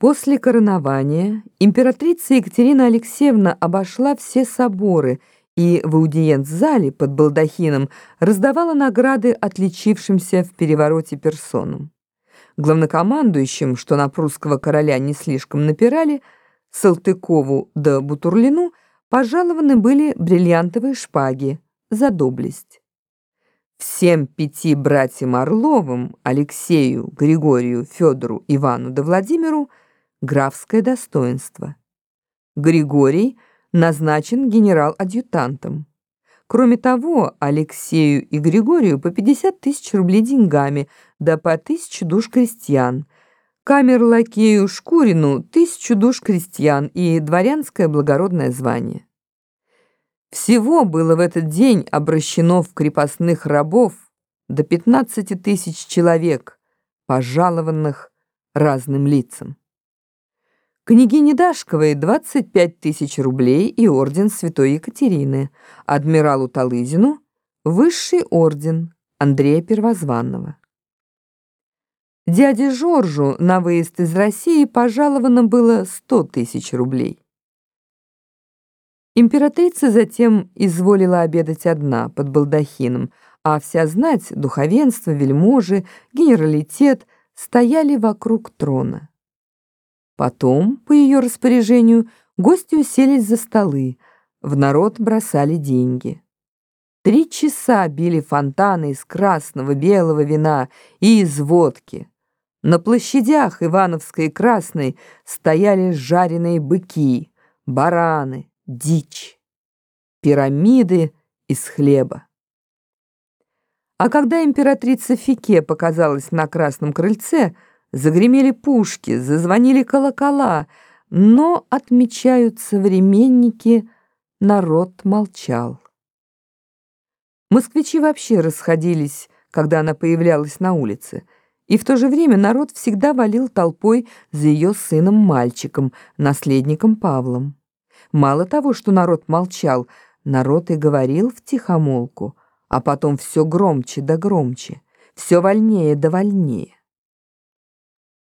После коронования императрица Екатерина Алексеевна обошла все соборы и в аудиенц-зале под балдахином раздавала награды отличившимся в перевороте персонам. Главнокомандующим, что на прусского короля не слишком напирали, Салтыкову да Бутурлину пожалованы были бриллиантовые шпаги за доблесть. Всем пяти братьям Орловым, Алексею, Григорию, Федору, Ивану да Владимиру – графское достоинство. Григорий назначен генерал-адъютантом. Кроме того, Алексею и Григорию по 50 тысяч рублей деньгами, да по тысячу душ крестьян. Камер-лакею Шкурину тысячу душ крестьян и дворянское благородное звание. Всего было в этот день обращено в крепостных рабов до 15 тысяч человек, пожалованных разным лицам. Княгине Дашковой 25 тысяч рублей и орден Святой Екатерины, адмиралу Талызину высший орден Андрея Первозванного. Дяде Жоржу на выезд из России пожаловано было 100 тысяч рублей. Императрица затем изволила обедать одна под балдахином, а вся знать, духовенство, вельможи, генералитет стояли вокруг трона. Потом, по ее распоряжению, гости уселись за столы, в народ бросали деньги. Три часа били фонтаны из красного, белого вина и из водки. На площадях Ивановской и Красной стояли жареные быки, бараны, дичь, пирамиды из хлеба. А когда императрица Фике показалась на Красном крыльце, Загремели пушки, зазвонили колокола, но, отмечают современники, народ молчал. Москвичи вообще расходились, когда она появлялась на улице, и в то же время народ всегда валил толпой за ее сыном-мальчиком, наследником Павлом. Мало того, что народ молчал, народ и говорил втихомолку, а потом все громче да громче, все вольнее да вольнее.